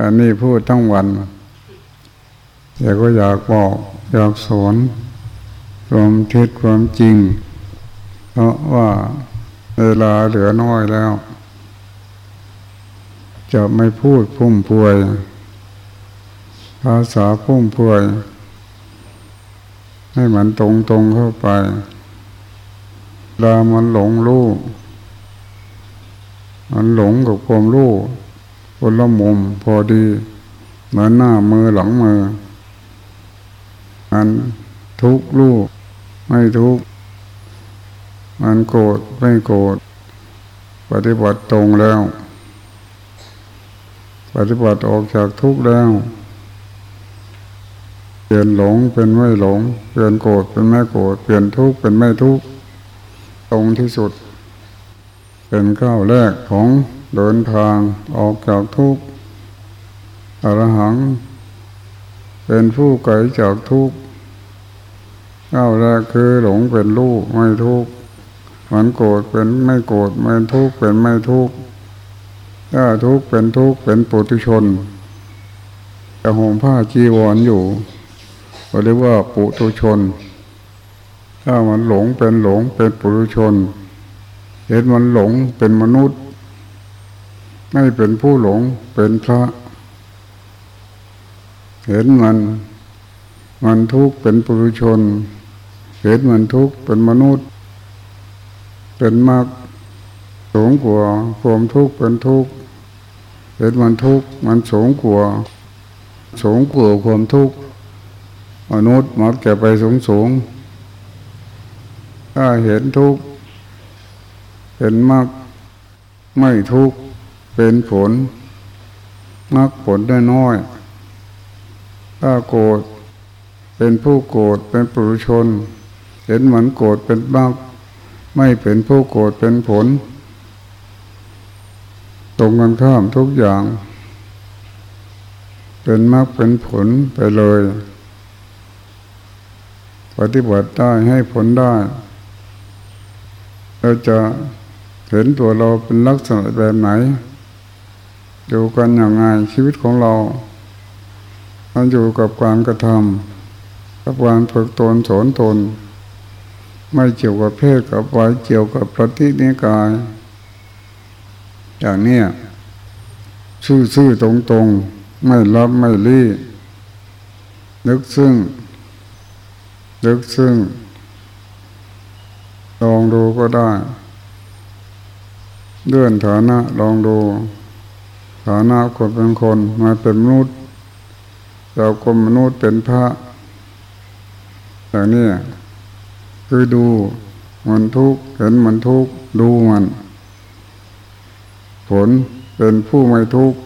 อันนี้พูดทั้งวันแต่ก็อยากบอกอยากสอนความเท็จความจริง เพราะว่าเวลาเหลือน้อยแล้ว จะไม่พูดพุ่มพวย ภาษาพุ่มพวย ให้มันตรงตรงเข้าไปเวลามันหลงรู้มันหลงกับความรู้ คนละมุมพอดี เหมือนหน้ามือหลังมือมันทุกลูกไม่ทุกมันโกรธไม่โกรธปฏิบัติตรงแล้ว ปฏิบัติออกจากทุกข์แล้วเปลี่ยนหลงเป็นไม่หลง เปลี่ยนโกรธเป็นไม่โกรธเปลี่ยนทุกข์เป็นไม่ทุกข์ตรงที่สุด เป็นก้าวแรกของ เดินทางออกจากทุกข์อรหัง เป็นผู้ไกลจากทุกข์ก้าวแรกคือหลงเป็นลูกไม่ทุกข์มันโกรธเป็นไม่โกรธไม่ทุกข์เป็นไม่ทุกข์ถ้าทุกข์เป็นทุกข์เป็นปุถุชนจะห่มผ้าจีวรออยู่ก็เรียกว่าปุถุชน ถ้ามันหลงเป็นหลงเป็นปุถุชนเห็นมันหลงเป็นมนุษย์ ไม่เป็นผู้หลงเป็นพระ เห็นมัน มันทุกข์เป็นปุถุชน เห็นมันทุกข์เป็นมนุษย์ เป็นมากสงกว่าความทุกข์เป็นทุกข์เห็นมันทุกข์มันสงกว่าสงกว่าความทุกข์มนุษย์มักจะไปสูงสูงถ้าเห็นทุกข์เห็นมากไม่ทุกข์ เป็นผลมากผลได้น้อย ถ้าโกรธเป็นผู้โกรธเป็นปุถุชน เห็นเหมือนโกรธเป็นบ้าไม่เป็นผู้โกรธเป็นผล ตรงกันข้ามทุกอย่าง เป็นมรรคเป็นผลไปเลย ปฏิบัติได้ให้ผลได้ เราจะเห็นตัวเราเป็นลักษณะแบบไหน อยู่กันอย่างไงชีวิตของเรามันอยู่กับการกระทำกับการฝึกตนสอนตน ไม่เกี่ยวกับเพศกับวัยเกี่ยวกับปฏิเนกาย อย่างเนี้ยซื่อๆตรงๆ ไม่รับไม่รีนึกซึ่งนึกซึ่งลองดูก็ได้ เลื่อนฐานะลองดู ฐานะคนเป็นคนมาเป็นมนุษย์เราคนมนุษย์เป็นพระอย่างนี้คือดูมันทุกข์เห็นมันทุกข์ดูมัน ผลเป็นผู้ไม่ทุกข์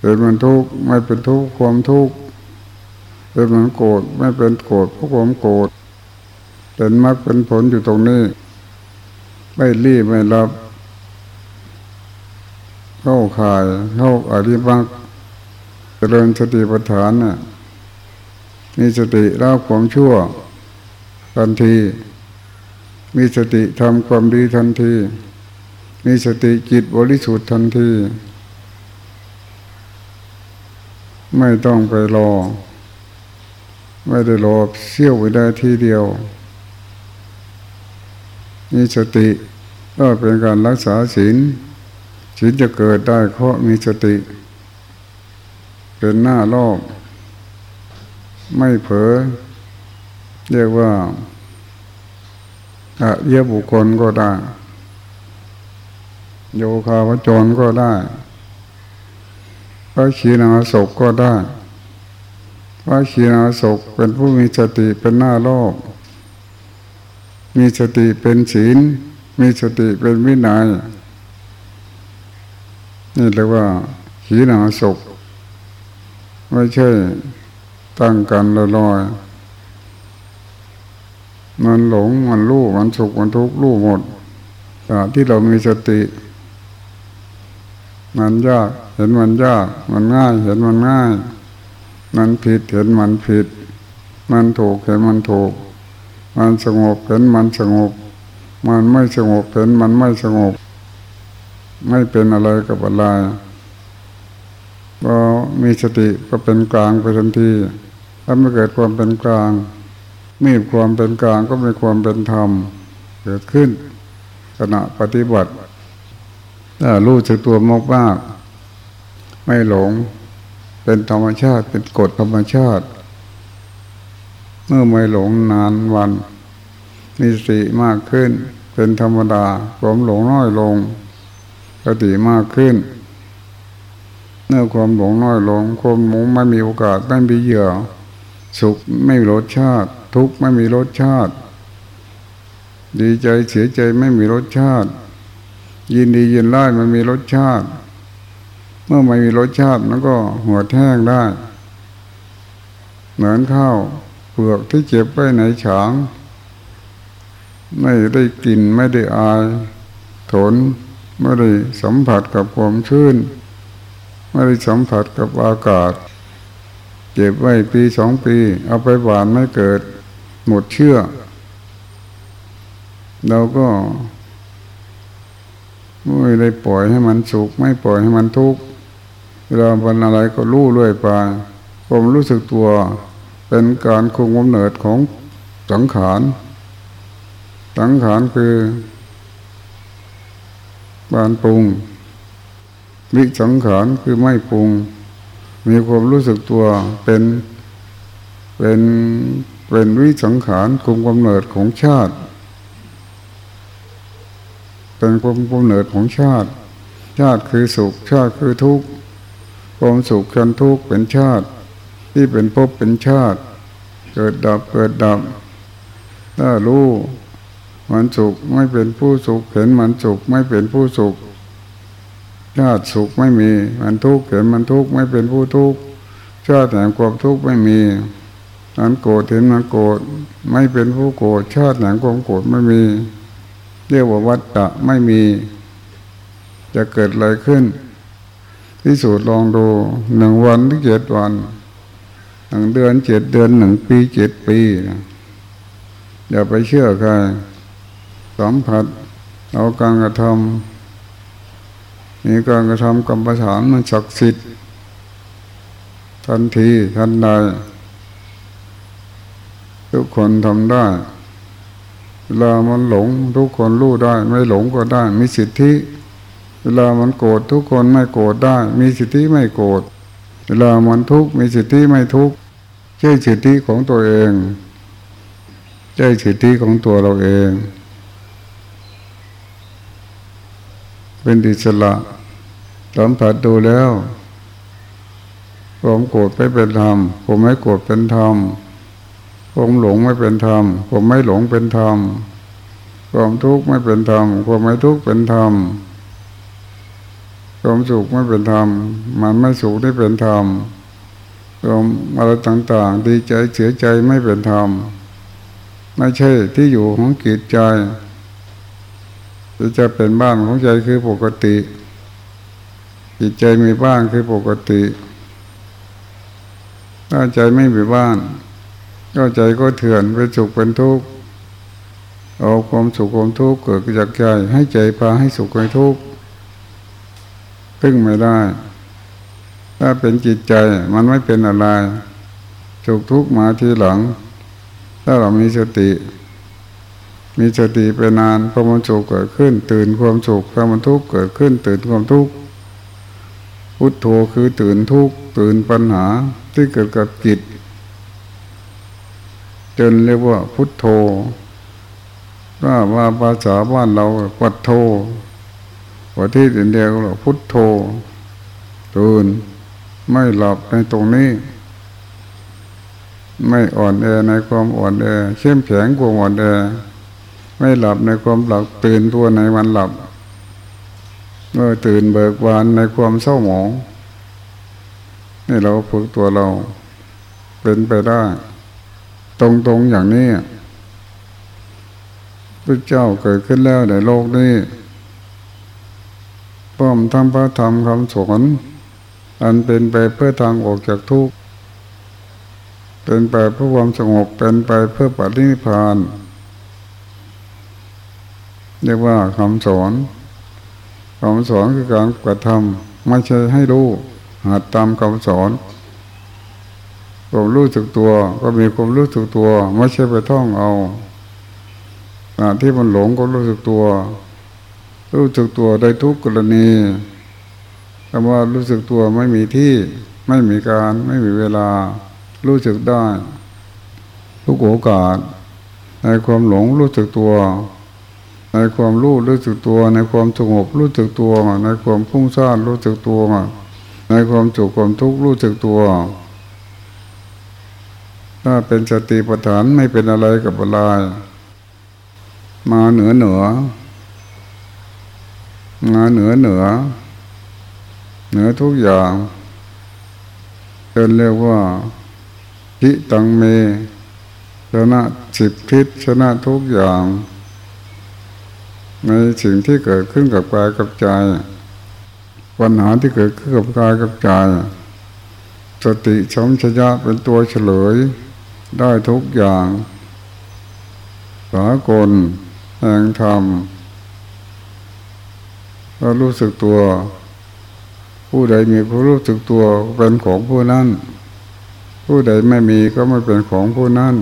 เห็นมันทุกข์ไม่เป็นทุกข์ความทุกข์เป็นมันโกรธไม่เป็นโกรธเพราะความโกรธเป็นมรรคเป็นผลอยู่ตรงนี้ ไม่รีบไม่รับ เข้าข่ายเข้าอริมักเจริญสติปัฏฐานน่ะมีสติรับความชั่วทันที มีสติทำความดีทันที มีสติจิตบริสุทธิ์ทันที ไม่ต้องไปรอ ไม่ได้รอเสี้ยวไปได้ทีเดียว มีสติก็เป็นการรักษาศีล ศีลจะเกิดได้เพราะมีสติ เป็นหน้ารอบ ไม่เผลอเรียกว่าอะเยบุคคลก็ได้ โยคาวจรก็ได้พระชีนาศกก็ได้พระชีนาศกเป็นผู้มีสติเป็นหน้าโลกมีสติเป็นศีล มีสติเป็นวินัย นี่เรียกว่าขีนาศกไม่ใช่ตั้งกันลอยๆมันหลงมันรู้มันสุขมันทุกข์รู้หมดแต่ที่เรามีสติ มันยากเห็นมันยาก มันง่ายเห็นมันง่าย มันผิดเห็นมันผิด มันถูกเห็นมันถูก มันสงบเห็นมันสงบ มันไม่สงบเห็นมันไม่สงบ ไม่เป็นอะไรกับอะไรพอมีสติก็เป็นกลางไปทันที ถ้าไม่เกิดความเป็นกลาง มีความเป็นกลางก็มีความเป็นธรรม เกิดขึ้นขณะปฏิบัติถ้ารู้จักตัวมากมากไม่หลง เป็นธรรมชาติเป็นกฎธรรมชาติ เมื่อไม่หลงนานวันมีสติมากขึ้น เป็นธรรมดาความหลงน้อยลง สติมากขึ้นเมื่อความหลงน้อยลงความหลงไม่มีโอกาสไม่มีเหยื่อ สุขไม่มีรสชาติ ทุกข์ไม่มีรสชาติ ดีใจเสียใจไม่มีรสชาติ ยินดียินไล่มันมีรสชาติ เมื่อไม่มีรสชาติมันก็หัวแห้งได้ เหมือนข้าวเปลือกที่เจ็บไว้ในฉาง ไม่ได้กินไม่ได้อาย ทน ไม่ได้สัมผัสกับความชื้น ไม่ได้สัมผัสกับอากาศ เก็บไว้ปีสองปี เอาไปหวานไม่เกิด หมดเชื่อ เราก็ไม่ได้ปล่อยให้มันสุข ไม่ปล่อยให้มันทุกข์เวลาวันอะไรก็รู้เรื่อยไปผมรู้สึกตัวเป็นการคุมกำเนิดของสังขาร สังขารคือ บานปรุง วิสังขารคือไม่ปรุง มีความรู้สึกตัวเป็นเป็นเป็นวิสังขารคุมกำเนิดของชาติ เป็นคุมกำเนิดของชาติ ชาติคือสุขชาติคือทุกข์ความสุขกันทุกข์เป็นชาติ ที่เป็นภพเป็นชาติ เกิดดับเกิดดับถ้ารู้ มันสุขไม่เป็นผู้สุข เห็นมันสุขไม่เป็นผู้สุขชาติสุขไม่มีมันทุกข์เห็นมันทุกข์ไม่เป็นผู้ทุกข์ชาติแห่งความทุกข์ไม่มีมันโกรธเห็นมันโกรธไม่เป็นผู้โกรธชาติแห่งความโกรธไม่มี เรียกว่าวัฏฏะไม่มี จะเกิดอะไรขึ้นที่สุดลองดูหนึ่งวันที่เจ็ดวันหนึ่งเดือนเจ็ดเดือนหนึ่งปีเจ็ดปีอย่าไปเชื่อใคร สัมผัสเอาการกระทำมีการกระทำกรรมฐานมันศักดิ์สิทธิ์ทันทีทันใดทุกคนทำได้เวลามันหลง ทุกคนรู้ได้ ไม่หลงก็ได้ มีสิทธิ เวลามันโกรธทุกคนไม่โกรธได้ มีสิทธิไม่โกรธเวลามันทุกข์มีสิทธิไม่ทุกข์ใช่สิทธิของตัวเองใช่สิทธิของตัวเราเอง เป็นอิสระสัมผัสดูแล้วผมโกรธไม่เป็นธรรมผมไม่โกรธเป็นธรรมผมหลงไม่เป็นธรรมผมไม่หลงเป็นธรรมความทุกข์ไม่เป็นธรรมความไม่ทุกข์เป็นธรรมความสุขไม่เป็นธรรม มันไม่สุขที่เป็นธรรมความอะไรต่างๆ ดีใจเสียใจไม่เป็นธรรม ไม่ใช่ที่อยู่ของกิจใจ จะเป็นบ้านของใจคือปกติ จิตใจมีบ้านคือปกติ ถ้าใจไม่มีบ้าน ก็ใจก็เถื่อนเป็นสุขเป็นทุกข์เอาความสุขความทุกข์เกิดจากใจให้ใจพาให้สุขให้ทุกข์พึ่งไม่ได้ ถ้าเป็นจิตใจมันไม่เป็นอะไรสุขทุกข์มาทีหลัง ถ้าเรามีสติ มีสติไปนานพอมันสุขเกิดขึ้น ตื่นความสุขพอมันทุกข์เกิดขึ้น ตื่นความทุกข์พุทโธคือตื่นทุกข์ตื่นปัญหาที่เกิดกับจิต จนเรียกว่าพุทโธว่าว่าภาษาบ้านเราปัดโธประเทศอินเดียก็เรียกพุทโธตื่นไม่หลับในตรงนี้ ไม่อ่อนแอในความอ่อนแอเข้มแข็งกว่าอ่อนแอ ไม่หลับในความหลับตื่นตัวในวันหลับ เมื่อตื่นเบิกบานในความเศร้าหมองนี่เราฝึกตัวเราเป็นไปได้ ตรงๆอย่างนี้พระเจ้าเกิดขึ้นแล้วในโลกนี้ป้อมทำพระธรรมคำสอนอันเป็นไปเพื่อทางออกจากทุกข์เป็นไปเพื่อความสงบเป็นไปเพื่อปฏินิพาน เรียกว่าคำสอนคำสอนคือการกระทำไม่ใช่ให้รู้หัดตามคำสอนความรู้สึกตัวก็มีความรู้สึกตัว ไม่ใช่ไปท่องเอาขณะที่มันหลงก็รู้สึกตัว รู้สึกตัวได้ทุกกรณีคำว่ารู้สึกตัวไม่มีที่ ไม่มีการไม่มีเวลา รู้สึกได้ ทุกโอกาสในความหลงรู้สึกตัว ในความรู้รู้สึกตัว ในความสงบรู้สึกตัว ในความพุ่งซ่านรู้สึกตัว ในความจุกความทุกข์รู้สึกตัว ถ้าเป็นสติปัฏฐานไม่เป็นอะไรกับอะไรมาเหนือเหนือมาเหนือเหนือ เหนือทุกอย่างเรียกว่าพิตังเมชนะสิบทิศชนะทุกอย่าง ในสิ่งที่เกิดขึ้นกับกายกับใจปัญหาที่เกิดขึ้นกับกายกับใจสติชมชยะเป็นตัวเฉลย ได้ทุกอย่างสากลแห่งธรรมก็รู้สึกตัว ผู้ใดมีผู้รู้สึกตัวเป็นของผู้นั้น ผู้ใดไม่มีก็ไม่เป็นของผู้นั้น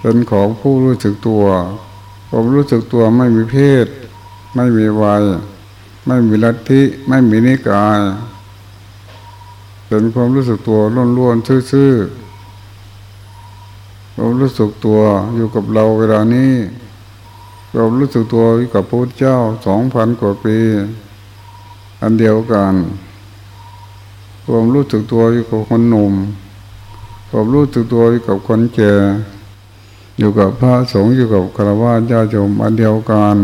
เป็นของผู้รู้สึกตัว ผมรู้สึกตัวไม่มีเพศ ไม่มีวัย ไม่มีลัทธิ ไม่มีนิกาย เป็นความรู้สึกตัวล้วนๆซื่อๆเรารู้สึกตัวอยู่กับเราเวลานี้เรารู้สึกตัวอยู่กับพระเจ้าสองพันกว่าปี อันเดียวกันความรู้สึกตัวอยู่กับคนหนุ่มความรู้สึกตัวอยู่กับคนแก่ อยู่กับพระสงฆ์อยู่กับคารวะญาติโยมอันเดียวกัน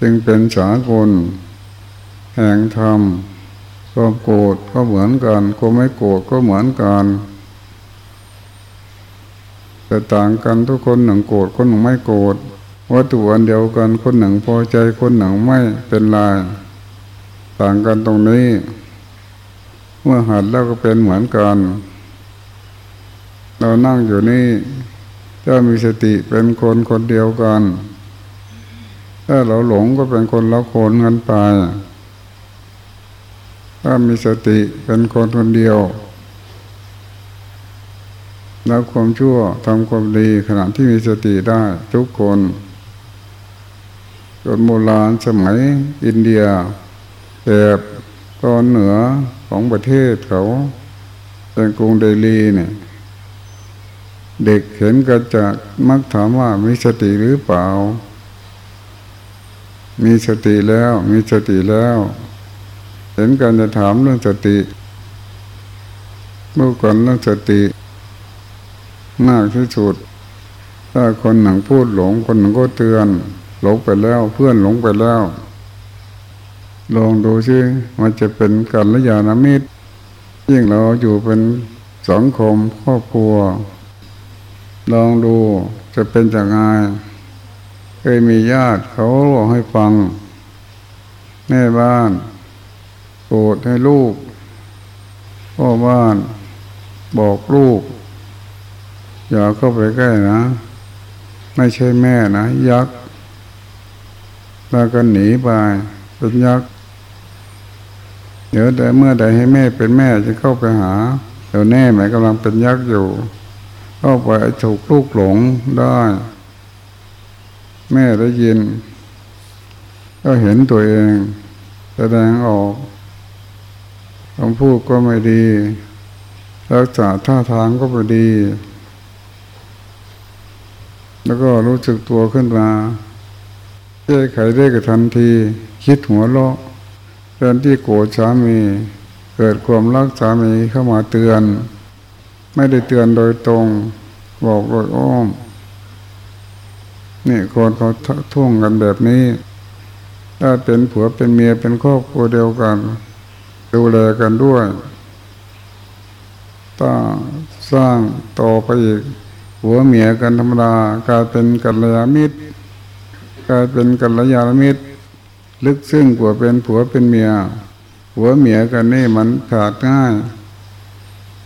จึงเป็นสากลแห่งธรรมความโกรธก็เหมือนกันความไม่โกรธก็เหมือนกันแต่ต่างกันทุกคนหนึ่งโกรธคนหนึ่งไม่โกรธวัตถุอันเดียวกันคนหนึ่งพอใจคนหนึ่งไม่เป็นลาย ต่างกันตรงนี้ เมื่อหัดแล้วก็เป็นเหมือนกัน เรานั่งอยู่นี่ถ้ามีสติเป็นคนคนเดียวกัน ถ้าเราหลงก็เป็นคนละคนกันไป ถ้ามีสติเป็นคนคนเดียวละความชั่วทำความดีขณะที่มีสติได้ทุกคนจนโบราณสมัยอินเดียแถบตอนเหนือของประเทศเขาเป็นกรุงเดลีเนี่ย เด็กเห็นก็จะมักถามว่ามีสติหรือเปล่า มีสติแล้ว มีสติแล้ว เห็นกันจะถามเรื่องสติเมื่อก่อนเรื่องสติ มากที่สุด ถ้าคนหนึ่งพูดหลง คนหนึ่งก็เตือน หลงไปแล้ว เพื่อนหลงไปแล้ว ลองดูซิมันจะเป็นกัลยาณมิตรยิ่งเราอยู่เป็นสังคมครอบครัว ลองดูจะเป็นยังไงเคยมีญาติเขาบอกให้ฟังแม่บ้านโปรดให้ลูกพ่อบ้านบอกลูก อย่าเข้าไปใกล้นะ ไม่ใช่แม่นะ ยักษ์แล้วก็หนีไปเป็นยักษ์เดี๋ยวแต่เมื่อใดให้แม่เป็นแม่จะเข้าไปหาเดี๋ยวแน่หมายกำลังเป็นยักษ์อยู่ เข้าไปถูกลูกหลงได้ แม่ได้ยิน ก็เห็นตัวเอง แสดงออกคำพูดก็ไม่ดี รักษาท่าทางก็ไม่ดี แล้วก็รู้สึกตัวขึ้นมาแก้ไขได้กับทันที คิดหัวเราะเตือนที่โกรธสามี เกิดความรักสามีเข้ามาเตือน ไม่ได้เตือนโดยตรง บอกโดยอ้อมนี่คนเขาท่วงกันแบบนี้ ถ้าเป็นผัวเป็นเมียเป็นครอบครัวเดียวกัน ดูแลกันด้วยต้องสร้างต่อไปอีกหัวเมียกันธรรมดากลายเป็นกัลยาณมิตรกลายเป็นกัลยาณมิตร ลึกซึ้งกว่าเป็นผัวเป็นเมีย หัวเมียกันนี่มันขาดง่าย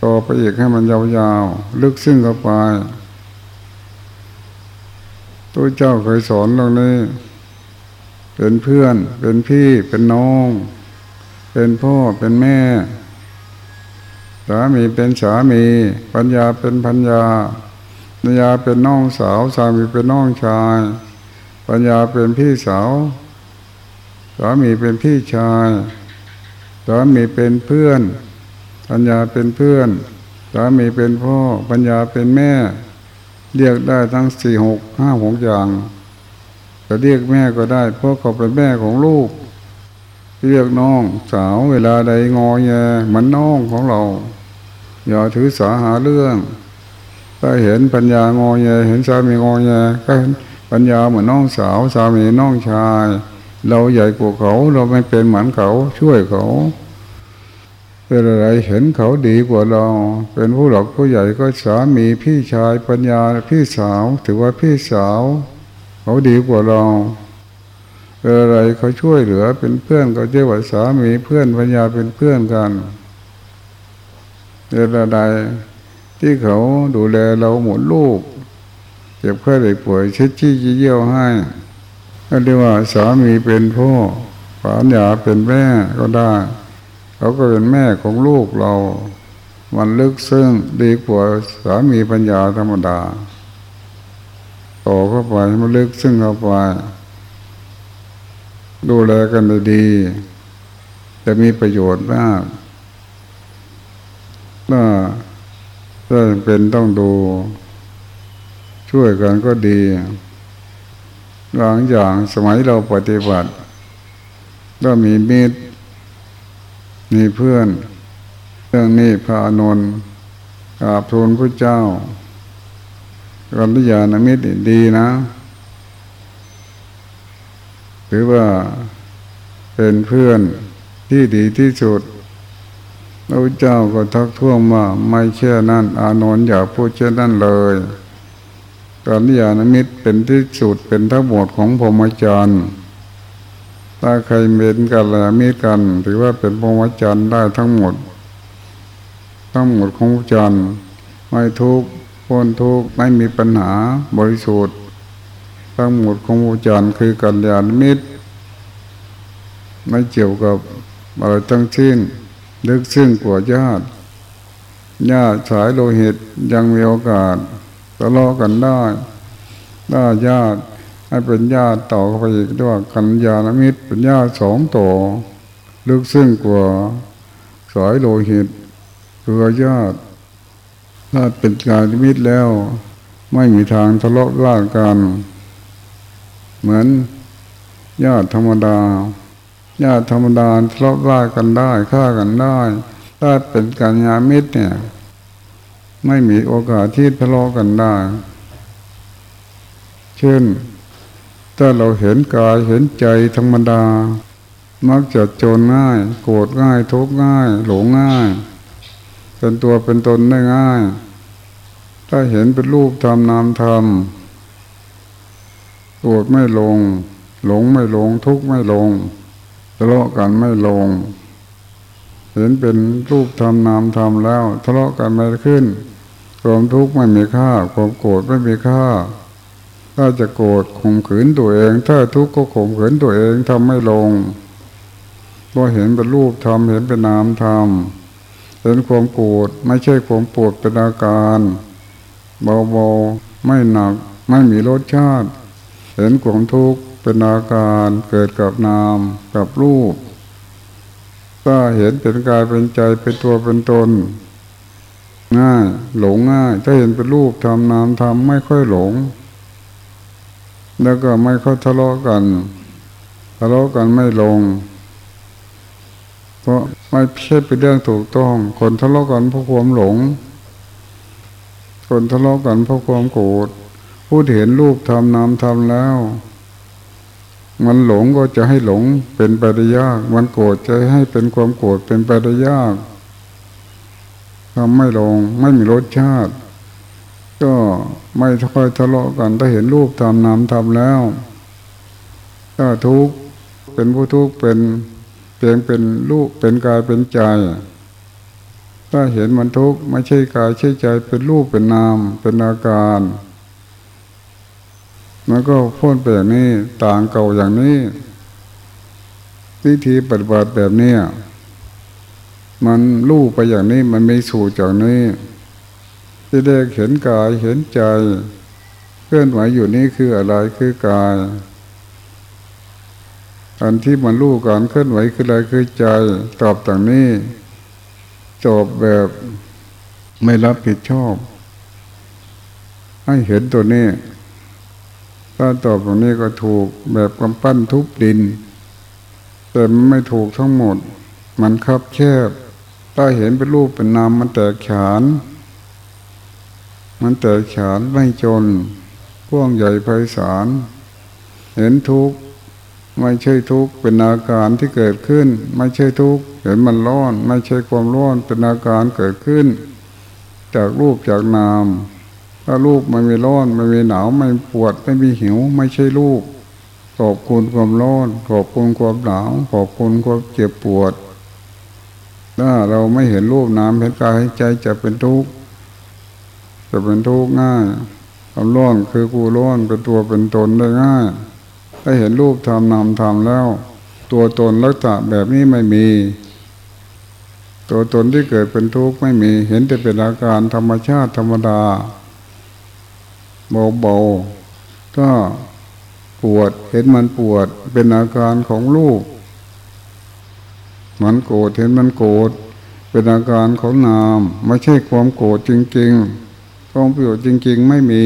ต่อไปอีกให้มันยาวๆ ลึกซึ้งเข้าไปตัวเจ้าเคยสอนตรงนี้ เป็นเพื่อน เป็นพี่ เป็นน้อง เป็นพ่อ เป็นแม่ สามีเป็นสามี ปัญญาเป็นพัญญา ปัญญาเป็นน้องสาว สามีเป็นน้องชาย ปัญญาเป็นพี่สาว สามีเป็นพี่ชาย สามีเป็นเพื่อน ปัญญาเป็นเพื่อนสามีเป็นพ่อ ปัญญาเป็นแม่ เรียกได้ทั้งสี่หกห้าหกอย่างจะเรียกแม่ก็ได้ เพราะเขาเป็นแม่ของลูก เรียกน้องสาวเวลาใดงอแงเหมือนน้องของเรา อย่าถือสาหาเรื่อง ถ้าเห็นปัญญางอแงเห็นสามีงอแงก็ปัญญาเหมือนน้องสาว สามีน้องชาย เราใหญ่กว่าเขาเราไม่เป็นเหมือนเขาช่วยเขา เป็นอะไรเห็นเขาดีกว่าเรา เป็นผู้หลักผู้ใหญ่ก็สามีพี่ชายปัญญาพี่สาว ถือว่าพี่สาว เขาดีกว่าเราเป็นอะไรเขาช่วยเหลือเป็นเพื่อนก็เรียกว่าสามีเพื่อนปัญญาเป็นเพื่อนกันเป็นอะไรที่เขาดูแลเราหมดลูกเจ็บแค่ได้ป่วยเช็ดชี้เยี่ยวให้ก็เรียกว่าสามีเป็นพ่อปัญญาเป็นแม่ก็ได้ เขาก็เป็นแม่ของลูกเรา มันลึกซึ้งดีกว่าสามีปัญญาธรรมดาต่อเข้าไปมันลึกซึ้งเข้าไปดูแลกันดีจะมีประโยชน์มากถ้าถ้าเป็นต้องดู ช่วยกันก็ดีบางอย่างสมัยเราปฏิบัติ ก็มีมิตร มีเพื่อน เรื่องนี้พระอนุนกราบทูลพระเจ้ากัลยาณมิตรดีนะถือว่าเป็นเพื่อนที่ดีที่สุดพระเจ้าก็ทักท้วงว่าไม่เช่นั่น อานนท์อย่าพูดเช่นนั้นเลยกัลยาณมิตรเป็นที่สุดเป็นทั้งหมดของพรหมจรรย์ ถ้าใครเป็นกันแล้วมีกัน ถือว่าเป็นพรหมจรรย์ได้ทั้งหมด ทั้งหมดของจันทร์ไม่ทุกข์พ้นทุกข์ไม่มีปัญหาบริสุทธิ์ทั้งหมดของอาจารย์คือกัลยาณมิตร ไม่เกี่ยวกับอะไรทั้งสิ้นลึกซึ้งกว่าญาติญาติสายโลหิตยังมีโอกาสทะเลาะกันได้ถ้าญาติ ให้เป็นญาติต่อเข้าไปอีกด้วยกัลยาณมิตรเป็นญาติสองต่อลึกซึ้งกว่าสายโลหิตคือญาติถ้าเป็นการมิตรแล้ว ไม่มีทางทะเลาะร่างกัน เหมือนญาติธรรมดาญาติธรรมดาทะเลาะร่ากันได้ฆ่ากันได้ ถ้าเป็นการยามิตรเนี่ย ไม่มีโอกาสที่ทะเลาะกันได้ เช่น ถ้าเราเห็นกายเห็นใจธรรมดา มักจะโจรง่าย โกรธง่าย ทุกข์ง่าย หลงง่าย เป็นตัวเป็นตนได้ง่าย ถ้าเห็นเป็นรูปทำนามทำโกรธไม่ลง หลงไม่ลง ทุกข์ไม่ลงทะเลาะกันไม่ลง เห็นเป็นรูปทำนามทำแล้วทะเลาะกันไม่ขึ้นความทุกข์ไม่มีค่าความโกรธไม่มีค่า ถ้าจะโกรธข่มขืนตัวเอง ถ้าทุกข์ก็ข่มขืนตัวเองทำไม่ลงเพราะเห็นเป็นรูปทำเห็นเป็นนามทำเห็นความโกรธไม่ใช่ความปวดเป็นอาการเบาๆไม่หนัก ไม่มีรสชาติ เห็นความทุกข์เป็นอาการเกิดกับนามกับรูปก็เห็นเป็นกายเป็นใจเป็นตัวเป็นตนง่ายหลงง่ายถ้าเห็นเป็นรูปทำนามทำไม่ค่อยหลง แล้วก็ไม่ค่อยทะเลาะกันทะเลาะกันไม่ลง เพราะไม่ใช่เป็นเรื่องถูกต้อง คนทะเลาะกันเพราะความหลง คนทะเลาะกันเพราะความโกรธผู้เห็นรูปทำนามทำแล้ว มันหลงก็จะให้หลงเป็นไปได้ยาก มันโกรธจะให้เป็นความโกรธเป็นไปได้ยากทำไม่ลงไม่มีรสชาติ ก็ไม่ค่อยทะเลาะกันถ้าเห็นรูปทำนามทำแล้ว ก็ทุกเป็นผู้ทุกเป็นเพียงเป็นลูกเป็นกายเป็นใจ ถ้าเห็นมันทุกข์ไม่ใช่กายใช่ใจเป็นรูปเป็นนามเป็นอาการมันก็พ้นไปอย่างนี้ต่างเก่าอย่างนี้วิธีปฏิบัติแบบนี้มันรู้ไปอย่างนี้มันไม่สู่จากนี้ ที่แรกเห็นกายเห็นใจ เคลื่อนไหวอยู่นี่คืออะไรคือกาย อันที่มันรู้การเคลื่อนไหวคืออะไรคือใจ ตอบต่างนี้จบแบบไม่รับผิดชอบ ให้เห็นตัวนี้ ถ้าตอบตรงนี้ก็ถูกแบบกำปั้นทุบดิน แต่มันไม่ถูกทั้งหมด มันคับแคบ ถ้าเห็นเป็นรูปเป็นนามมันแตกฉาน มันแตกฉานไม่จนพ่วงใหญ่ไพศาลเห็นทุกข์ไม่ใช่ทุกข์เป็นอาการที่เกิดขึ้น ไม่ใช่ทุกข์เห็นมันร้อน ไม่ใช่ความร้อนเป็นอาการเกิดขึ้น จากรูปจากนามถ้ารูปไม่มีร้อนไม่มีหนาวไม่ปวดไม่มีหิว ไม่ใช่รูปขอบคุณความร้อนขอบคุณความหนาวขอบคุณความเจ็บปวด ถ้าเราไม่เห็นรูปนามเห็นกายใจจะเป็นทุกข์ จะเป็นทุกข์ง่ายความร้อนคือกูร้อนเป็นตัวเป็นตนได้ง่ายถ้าเห็นรูปทำนามทำแล้ว ตัวตนลักษณะแบบนี้ไม่มี ตัวตนที่เกิดเป็นทุกข์ไม่มี เห็นแต่เป็นอาการธรรมชาติธรรมดาเบาๆถ้าปวดเห็นมันปวดเป็นอาการของรูปมันโกรธเห็นมันโกรธเป็นอาการของนาม ไม่ใช่ความโกรธจริง ๆ ความประโกรธจริง ๆ ไม่มี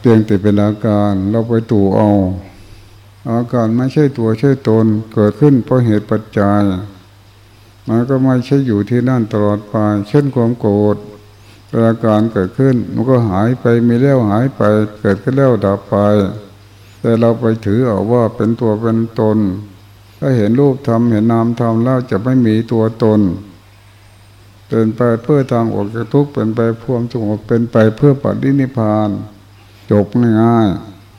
เพียงแต่เป็นอาการเราไปตู่เอา อาการไม่ใช่ตัวใช่ตนเกิดขึ้นเพราะเหตุปัจจัยมันก็ไม่ใช่อยู่ที่นั่นตลอดไป เช่นความโกรธอาการเกิดขึ้น มันก็หายไปมีแล้วหายไปเกิดขึ้นแล้วดับไป แต่เราไปถือเอาว่าเป็นตัวเป็นตน ถ้าเห็นรูปทำเห็นนามทำแล้วจะไม่มีตัวตน เป็นไปเพื่อทางออกจากทุกข์เป็นไปพวงจงเป็นไปเพื่อปัจจินิพาน จบง่าย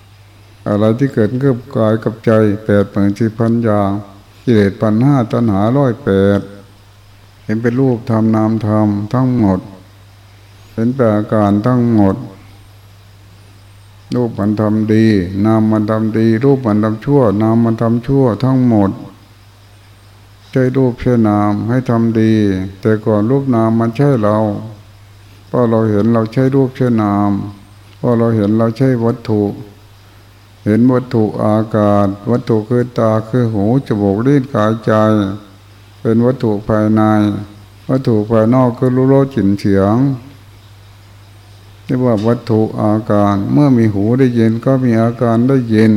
ๆอะไรที่เกิดขึ้นกับกายกับใจแปดเปิดสิพันอย่างกิเลสพันห้าตัณหาร้อยแปดเห็นเป็นรูปทำนามทำทั้งหมด เป็นแปอาการทั้งหมด รูปมันทำดี นามมันทำดี รูปมันทำชั่ว นามมันทำชั่วทั้งหมด ใช้รูปใช้นามให้ทำดี แต่ก่อนรูปนามมันใช่เราเพราะเราเห็นเราใช้รูปใช้นามพอเราเห็นเราใช้วัตถุ เห็นวัตถุอากาศ วัตถุคือตาคือหูจมูกลิ้นกายใจ เป็นวัตถุภายใน วัตถุภายนอกคือรู้รจินเสียงเรียกว่าวัตถุอาการ เมื่อมีหูได้ยินก็มีอาการได้ยิน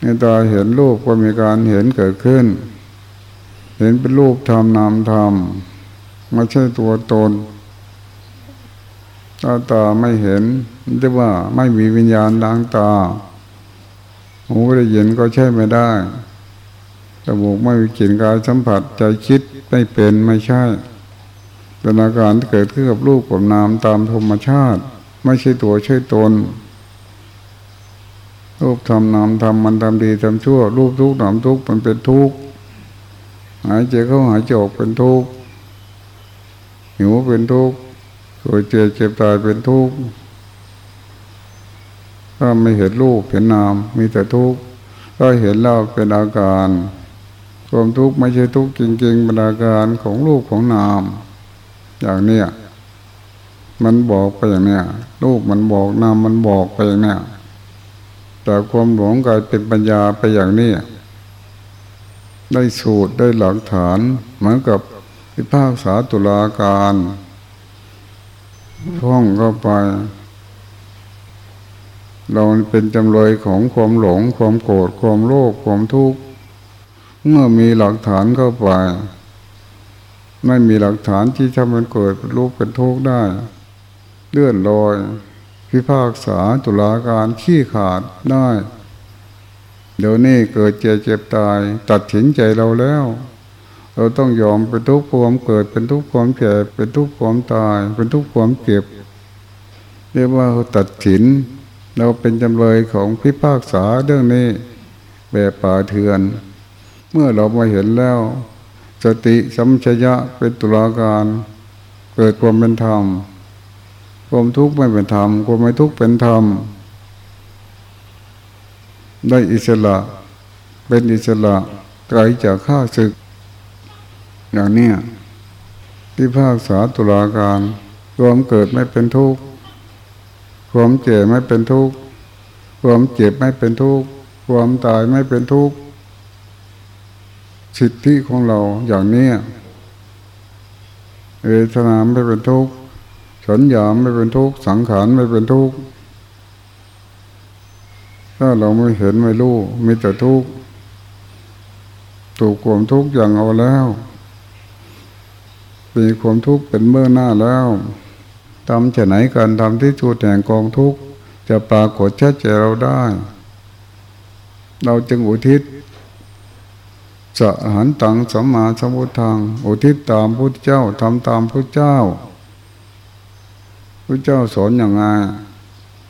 ในตาเห็นรูปก็มีการเห็นเกิดขึ้น เห็นเป็นรูปธรรมนามธรรมไม่ใช่ตัวตนถ้าตาไม่เห็นเรียกว่าไม่มีวิญญาณล้างตาหูได้ยินก็ใช่ไม่ได้จมูกไม่มีกลิ่นกายสัมผัสใจคิดไม่เป็นไม่ใช่เป็นอาการที่เกิดขึ้นกับรูปกับนามตามธรรมชาติ ไม่ใช่ตัวใช่ตนรูปทำนามทำมันทำดีทำชั่ว รูปทุกข์นามทุกข์มันเป็นทุกข์ หายใจเข้าหายใจออกเป็นทุกข์หิวเป็นทุกข์ตัวเจ็บเจ็บตายเป็นทุกข์ถ้าไม่เห็นรูปเห็นนามมีแต่ทุกข์ก็เห็นเราเป็นอาการความทุกข์ไม่ใช่ทุกข์จริงๆเป็นอาการของรูปของนาม อย่างเนี้ยมันบอกไปอย่างเนี้ยรูปมันบอกนามมันบอกไปอย่างเนี้ยแต่ความหลงกลายเป็นปัญญาไปอย่างนี้ ได้สูตรได้หลักฐาน เหมือนกับพิพากษาตุลาการท่องเข้าไป เราเป็นจำเลยของความหลง ความโกรธความโลภความทุกข์เมื่อมีหลักฐานเข้าไป ไม่มีหลักฐานที่ทำมันเกิดรูปเป็นทุกข์ได้เลื่อนลอย พิพากษาตุลาการขี้ขาดได้ เดี๋ยวนี้เกิดเจ็บเจ็บตาย ตัดสินใจเราแล้ว เราต้องยอมเป็นทุกข์ความเกิดเป็นทุกข์ความแก่เป็นทุกข์ความตาย เป็นทุกข์ความเก็บ เรียกว่าตัดสิน เราเป็นจำเลยของพิพากษาเรื่องนี้แบบป่าเถื่อน เมื่อเรามาเห็นแล้ว สติสัมชยะเป็นตุลาการ เกิดความเป็นธรรมความทุกข์ไม่เป็นธรรมความไม่ทุกข์เป็นธรรม ได้อิสระ เป็นอิสระไกลจากข้าศึก อย่างเนี้ยที่ภาคษาตุลาการความเกิดไม่เป็นทุกข์ความเจ็บไม่เป็นทุกข์ความเจ็บไม่เป็นทุกข์ความตายไม่เป็นทุกข์สิทธิของเราอย่างนี้เอทนาไม่เป็นทุกข์สัญญาไม่เป็นทุกข์สังขารไม่เป็นทุกข์ ถ้าเราไม่เห็นไม่รู้มีแต่ทุกข์ถูกความทุกข์อย่างเอาแล้วมีความทุกข์เป็นเมื่อหน้าแล้วทำจะไหนกันทำที่จุดแห่งกองทุกข์จะปรากฏชัดเจนเราได้ เราจึงอุทิศจะหันตังสัมมาสัมพุทธังอุทิศตามพุทธเจ้าทำตามพุทธเจ้าพุทธเจ้าสอนอย่างไง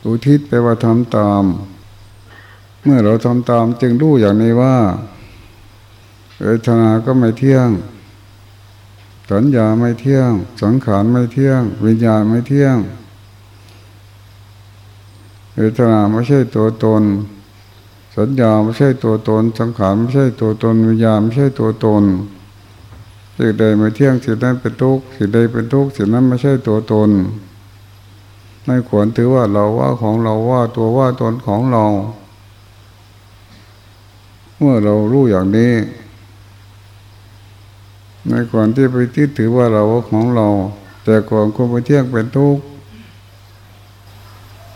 อุทิศไปว่าทำตาม เมื่อเราทำตามจึงรู้อย่างนี้ว่าเอตนาก็ไม่เที่ยง สัญญาไม่เที่ยง สังขารไม่เที่ยง วิญญาณไม่เที่ยง เวทนาไม่ใช่ตัวตน สัญญาไม่ใช่ตัวตน สังขารไม่ใช่ตัวตน วิญญาณไม่ใช่ตัวตนสิ่งใดไม่เที่ยงสิ่งนั้นเป็นทุกข์สิ่งใดเป็นทุกข์สิ่งนั้นไม่ใช่ตัวตนไม่ควรถือว่าเราว่าของเราว่าตัวว่าตนของเรา เมื่อเรารู้อย่างนี้ ในก่อนที่ไปทิดถือว่าเราของเรา แต่ก่อนควรไปเที่ยงเป็นทุกข์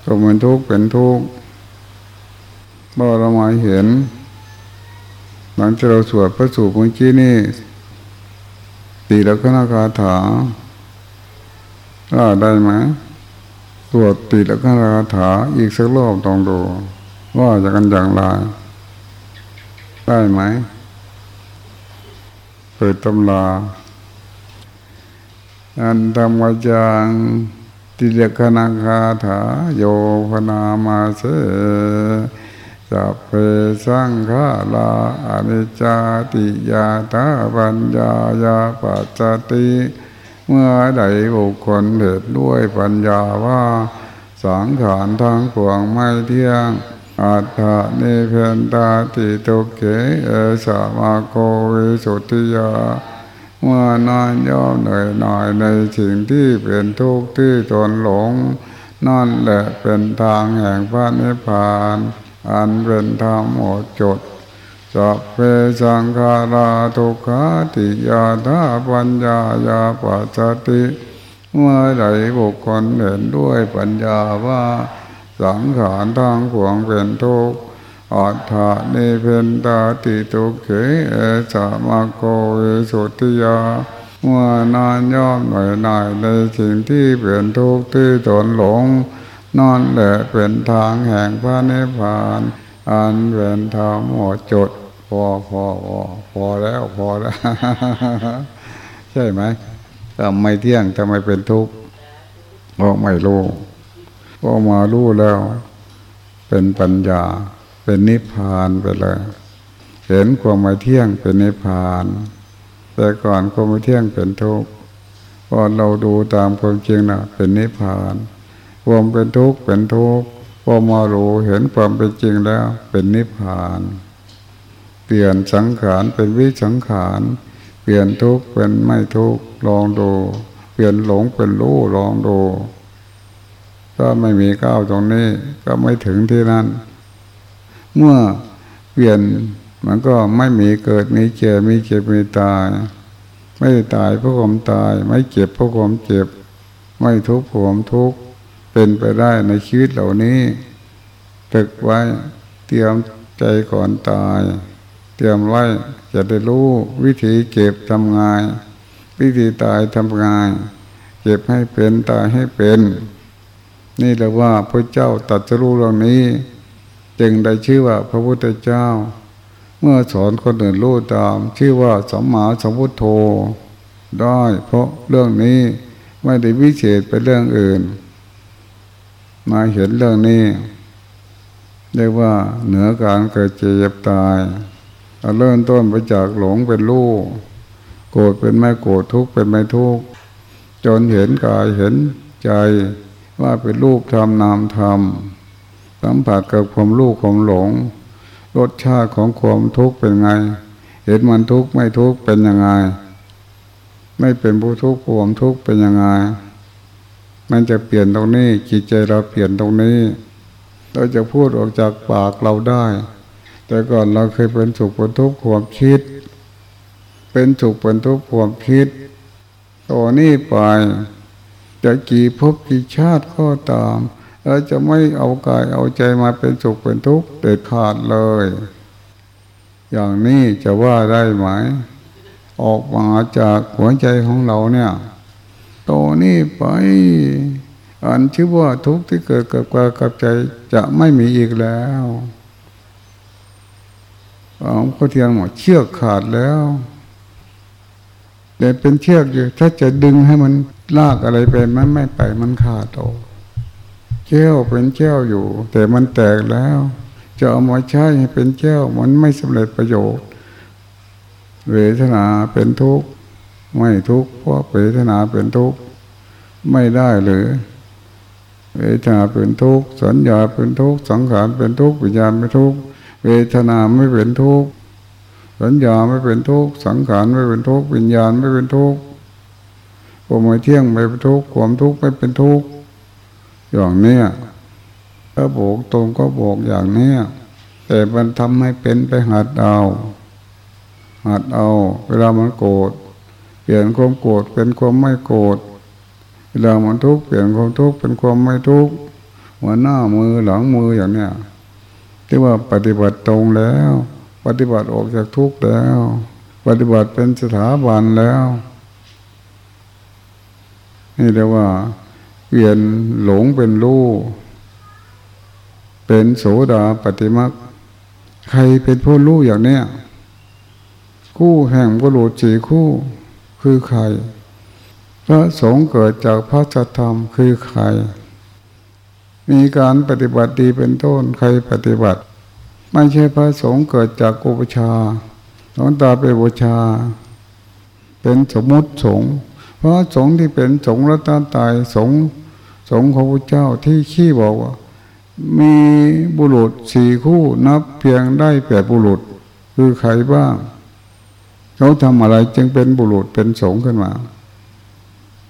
ก็เป็นทุกข์เป็นทุกข์เมื่อเรามาเห็น หลังจากเราสวดพระสูตรเมื่อกี้นี่ตีล้วก็นาคาถาว่าได้ไหมสวดตีล้วก็นาคาถาอีกสักรอบต้องดู ว่าจะกันอย่างไร ได้ไหมเปิดตำลาอันธรรมจังติเลกนาคาถาโยพนามาเสจะเพสังฆาลาอนิจจติยาตาปัญญายาปัจจติ เมื่อใดบุคคลเห็นด้วยปัญญาว่า สังขารทางปวงไม่เที่ยง อัตถะเนเพนตาติตุเกเอสามาโกวิสุทธิยาเมื่อนอนย่อมเหนื่อยหน่อยในสิ่งที่เป็นทุกข์ที่ตนหลง นั่นแหละเป็นทางแห่งพระนิพพาน อันเป็นธรรมหมดจดสัพเพสังขาราทุกขาติยาธาปัญญายาปัจจติ เมื่อใดบุคคลเห็นด้วยปัญญาว่า สังขารทางขวงเป็นทุกข์อัฏฐานิเพนตาติทุกเขเอสามาโกเวสุติยาเมื่อนานย่อมหน่อยหน่ายในสิ่งที่เป็นทุกข์ที่ตนหลงนอนแหละเป็นทางแห่งพระนิพพาน อันเป็นธรรมหมดจด พอพอพอพอแล้วพอแล้ว ใช่ไหมก็ไม่เที่ยงทำไมเป็นทุกข์เพราะไม่รู้ พอมารู้แล้ว เป็นปัญญา เป็นนิพพานไปเลยเห็นความไม่เที่ยงเป็นนิพพาน แต่ก่อนความไม่เที่ยงเป็นทุกข์พอเราดูตามความจริงนะเป็นนิพพานความเป็นทุกข์เป็นทุกข์พอมารู้เห็นความเป็นจริงแล้ว เป็นนิพพาน เปลี่ยนสังขารเป็นวิสังขารเปลี่ยนทุกข์เป็นไม่ทุกข์ลองดู เปลี่ยนหลงเป็นรู้ลองดู ถ้าไม่มีก้าวตรงนี้ก็ไม่ถึงที่นั้น เมื่อเปลี่ยนมันก็ไม่มีเกิดมีเจ็บมีเจ็บมีตาย ไม่ตายเพราะความตาย ไม่เจ็บเพราะความเจ็บ ไม่ทุกข์เพราะความทุกข์เป็นไปได้ในชีวิตเหล่านี้ตึกไว้เตรียมใจก่อนตาย เตรียมไว้จะได้รู้วิธีเก็บทำงาน วิธีตายทำงาน เก็บให้เป็นตายให้เป็น นี่แหละว่าพระเจ้าตัดสู้เรื่องนี้ จึงได้ชื่อว่าพระพุทธเจ้า เมื่อสอนคนอื่นรู้ตาม ชื่อว่าสัมมาสัมพุทโธได้ เพราะเรื่องนี้ไม่ได้วิเศษไปเรื่องอื่น มาเห็นเรื่องนี้เรียกว่าเหนือการเกิดเจ็บตายเริ่มต้นไปจากหลงเป็นลูกโกรธเป็นไม่โกรธทุกข์เป็นไม่ทุกข์จนเห็นกายเห็นใจ ว่าเป็นรูปธรรมนามธรรมสัมผัสกับความรู้ความหลง รสชาติของความทุกข์เป็นไง เห็นมันทุกข์ไม่ทุกข์เป็นยังไง ไม่เป็นผู้ทุกข์ความทุกข์เป็นยังไง มันจะเปลี่ยนตรงนี้จิตใจเราเปลี่ยนตรงนี้ เราจะพูดออกจากปากเราได้ แต่ก่อนเราเคยเป็นสุขเป็นทุกข์ความคิด เป็นสุขเป็นทุกข์ความคิดต่อนี้ไป จะกี่ภพกี่ชาติก็ตามเราจะไม่เอากายเอาใจมาเป็นสุขเป็นทุกข์เด็ดขาดเลย อย่างนี้จะว่าได้ไหม ออกมาจากหัวใจของเราเนี่ยตอนนี้ไป อันชื่อว่าทุกข์ที่เกิดกับกายกับใจจะไม่มีอีกแล้วของพระเทียนหมดเชือกขาดแล้ว แต่เป็นเชือกอยู่ ถ้าจะดึงให้มันลากอะไรไปมันไม่ไปมันขาดออกเจ้าเป็นเจ้าอยู่ แต่มันแตกแล้ว จะเอามาใช้ให้เป็นเจ้ามันไม่สำเร็จประโยชน์ เวทนาเป็นทุกข์ไม่ทุกข์เพราะเวทนาเป็นทุกข์ไม่ได้หรือเวทนาเป็นทุกข์สัญญาเป็นทุกข์สังขารเป็นทุกข์วิญญาณเป็นทุกข์เวทนาไม่เป็นทุกข์ สัญญาไม่เป็นทุกข์สังขารไม่เป็นทุกข์วิญญาณไม่เป็นทุกข์ความไม่เที่ยงไม่เป็นทุกข์ความทุกข์ไม่เป็นทุกข์อย่างเนี้ยถ้าโบกตรงก็โบกอย่างเนี้ยแต่มันทำให้เป็นไปหัดเอา หัดเอา เวลามันโกรธเปลี่ยนความโกรธเป็นความไม่โกรธเวลามันทุกข์เปลี่ยนความทุกข์เป็นความไม่ทุกข์หัวหน้ามือหลังมืออย่างเนี้ยที่ว่าปฏิบัติตรงแล้ว ปฏิบัติออกจากทุกข์แล้ว ปฏิบัติเป็นสถาบันแล้ว นี่เรียกว่า เปลี่ยนหลงเป็นรู้เป็นโสดาปฏิมักใครเป็นผู้รู้อย่างเนี้ยคู่แห่งบุรุษสี่คู่คือใครพระสงฆ์เกิดจากพระจธรรมคือใคร มีการปฏิบัติดีเป็นต้นใครปฏิบัติ ไม่ใช่พระสงฆ์เกิดจากกุปชาหลวงตาไปบูชา เป็นสมมติสงฆ์เพราะสงฆ์ที่เป็นสงฆ์รัตนตายสงฆ์สงฆ์ของพระเจ้าที่ขี้บอกว่า มีบุรุษสี่คู่นับเพียงได้แปดบุรุษ คือใครบ้างเขาทำอะไรจึงเป็นบุรุษเป็นสงฆ์ขึ้นมา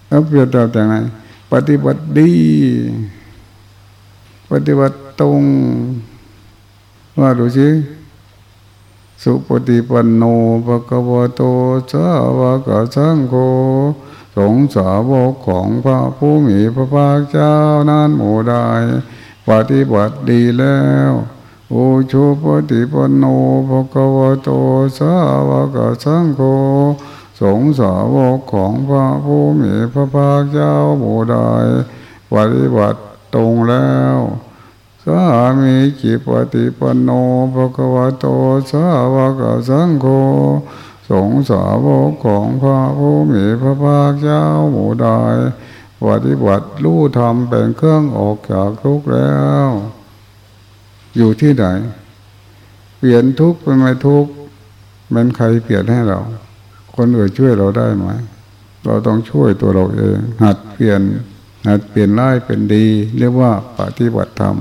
แล้วเปรียบเทียบอย่างไรปฏิบัติดี ปฏิบัติตรง ว่าดูสิสุปฏิปันโนภะคะวะโตสาวกสังโฆสงสาวกของพระผู้มีพระภาคเจ้านั้นหมู่ใดปฏิบัติดีแล้วโอชุปฏิปันโนภะคะวะโตสาวกสังโฆสงสาวกของพระผู้มีพระภาคเจ้าหมู่ใดปฏิบัติตรงแล้ว สามีจิปฏิปโนภะควโตสาวกสังโฆสงสาวกของพระผู้มีพระภาคเจ้าหมู่ใดปฏิบัติรู้ธรรมเป็นเครื่องออกจากทุกข์แล้ว อยู่ที่ไหน เปลี่ยนทุกข์เป็นไม่ทุกข์มันใครเปลี่ยนให้เรา คนอื่นช่วยเราได้ไหมเราต้องช่วยตัวเราเองหัดเปลี่ยนหัดเปลี่ยนร้ายเป็นดี เรียกว่าปฏิบัติธรรม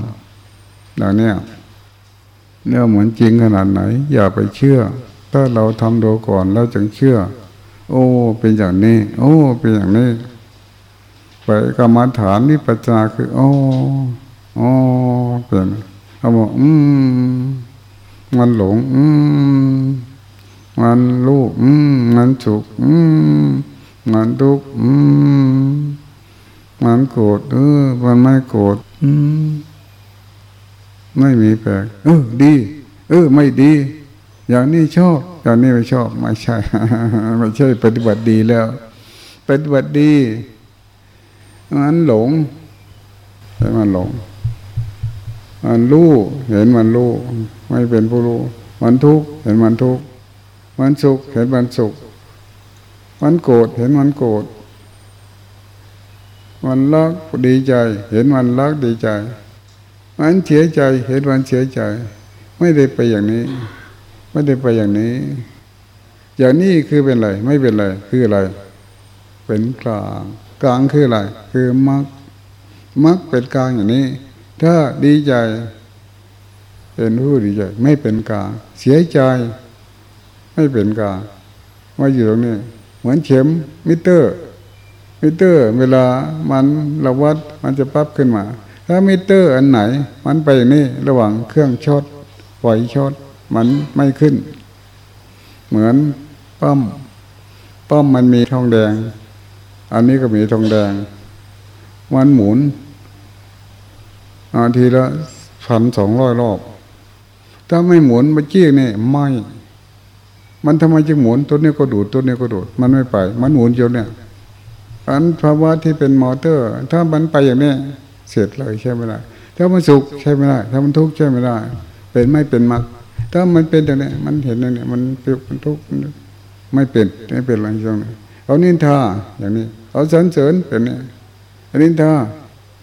เหล่านี้เนี่ยเหมือนจริงขนาดไหน อย่าไปเชื่อ ถ้าเราทำดูก่อนแล้วจึงเชื่อ โอ้ เป็นอย่างนี้ โอ้ เป็นอย่างนี้ ไปกรรมฐานนี่ปัจจาคือ โอ้โอ้เป็นเขาบอกอืมมันหลง อืมมันลูกอืมมันสุขอืมมันทุกข์อืมมันโกรธเออมันไม่โกรธอืม ไม่มีแปลกเออดี เออ ไม่ดี อย่างนี้ชอบ อย่างนี้ไม่ชอบ ไม่ใช่ ไม่ใช่ ปฏิบัติดีแล้ว ปฏิบัติดีมันหลงใช่มันหลง มันรู้เห็นมันรู้ไม่เป็นผู้รู้มันทุกข์เห็นมันทุกข์มันสุขเห็นมันสุข มันโกรธเห็นมันโกรธมันรักดีใจ เห็นมันรักดีใจ มันเสียใจเห็นมันเสียใจ ไม่ได้ไปอย่างนี้ ไม่ได้ไปอย่างนี้ อย่างนี้คือเป็นอะไร ไม่เป็นอะไร คืออะไร เป็นกลาง กลางคืออะไร คือมรรคมรรคเป็นกลางอย่างนี้ ถ้าดีใจ เป็นผู้ดีใจ ไม่เป็นกลาง เสียใจ ไม่เป็นกลางมาอยู่ตรงนี้ เหมือนเข็มมิเตอร์มิเตอร์ เวลามันระวัดมันจะปั๊บขึ้นมา ถ้ามิเตอร์อันไหน มันไปนี่ระหว่างเครื่องช็อตไฟช็อตมันไม่ขึ้น เหมือนปั๊มปั๊มมันมีทองแดง อันนี้ก็มีทองแดง มันหมุนอาทีละพันสองร้อยรอบ ถ้าไม่หมุนเมื่อกี้นี่ไม่มันทำไมจึงหมุนตัวนี้ก็ดูดตัวนี้ก็ดูด มันไม่ไป มันหมุนอยู่เนี่ยอันภาวะที่เป็นมอเตอร์ ถ้ามันไปอย่างนี้ เสร็จเลยใช่ไม่ได้ถ้ามันสุขใช่ไม่ได้ถ้ามันทุกข์ใช่ไม่ได้ เป็นไม่เป็นมรรคถ้ามันเป็นอย่างนี้มันเห็นอย่างนี้มันเป็นมันทุกข์ไม่เป็นไม่เป็นอะไรช่วงนี้เอานินทาอย่างนี้เอาสรรเสริญเป็นเนี่ยเอานินทา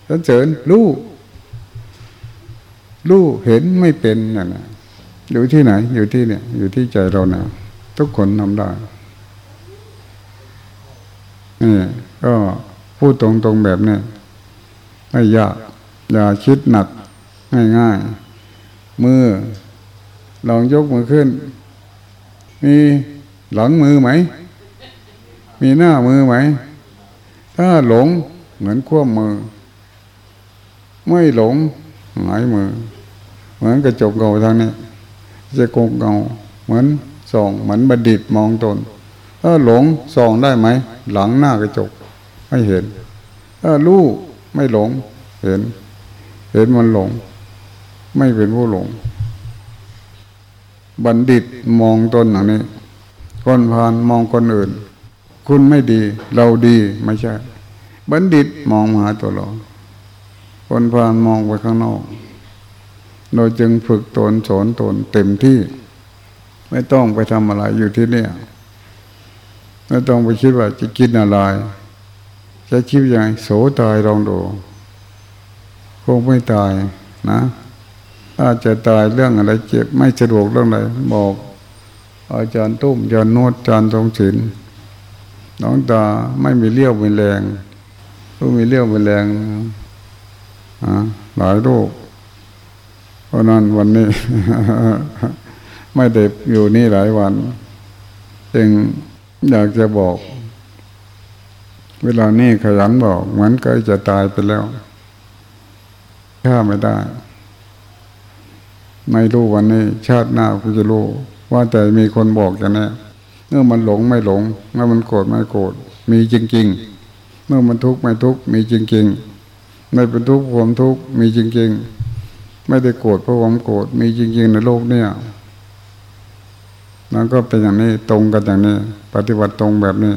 สรรเสริญรู้รู้เห็นไม่เป็นนั่นนะอยู่ที่ไหน อยู่ที่เนี่ย อยู่ที่ใจเรานะทุกคนทำได้นี่ก็พูดตรงๆแบบนี้ ไม่ยาก อย่าคิดหนักง่ายๆ มือ ลองยกมือขึ้น มีหลังมือไหม มีหน้ามือไหม ถ้าหลงเหมือนควบมือ ไม่หลงหงายมือ เหมือนกระจกเงาทางนี้ จะโกงเงาเหมือนส่องเหมือนบัณฑิตมองตน ถ้าหลงส่องได้ไหม หลังหน้ากระจกไม่เห็น ถ้ารู้ ไม่หลง เห็น เห็นมันหลง ไม่เป็นผู้หลง บัณฑิตมองตนอย่างนี้ คนพานมองคนอื่น คุณไม่ดี เราดีไม่ใช่ บัณฑิตมองมาหาตัวเรา คนพานมองไปข้างนอก เราจึงฝึกตนสอนตนเต็มที่ ไม่ต้องไปทำอะไรอยู่ที่เนี่ยไม่ต้องไปคิดว่าจะกินอะไร จะคิดยังไงโสตายลองดูคงไม่ตายนะถ้าจะตายเรื่องอะไรเจ็บไม่สะดวกเรื่องอะไรบอกอาจารย์ตุ้มอาจารย์โนดอาจารย์ทรงศิลป์น้องตาไม่มีเลี้ยวมีแรงผู้มีเลี้ยวมีแรงหลายโรคเพราะนั้นวันนี้ ไม่ได้อยู่นี่หลายวัน จึงอยากจะบอก เวลานี้ขยันบอกเหมือนกล้จะตายไปแล้วฆ่าไม่ได้ไม่รู้วันนี้ ชาติหน้ากูจะรู้ ว่าแต่มีคนบอกอย่างนี้เมื่อมันหลงไม่หลง เมื่อมันโกรธไม่โกรธมีจริง ๆ เมื่อมันทุกข์ไม่ทุกข์มีจริง ๆ ไม่เป็นทุกข์ความทุกข์มีจริง ๆ ไม่ได้โกรธเพราะความโกรธมีจริง ๆ ในโลกเนี่ยนั่นก็เป็นอย่างนี้ตรงกันอย่างนี้ ปฏิบัติตรงแบบนี้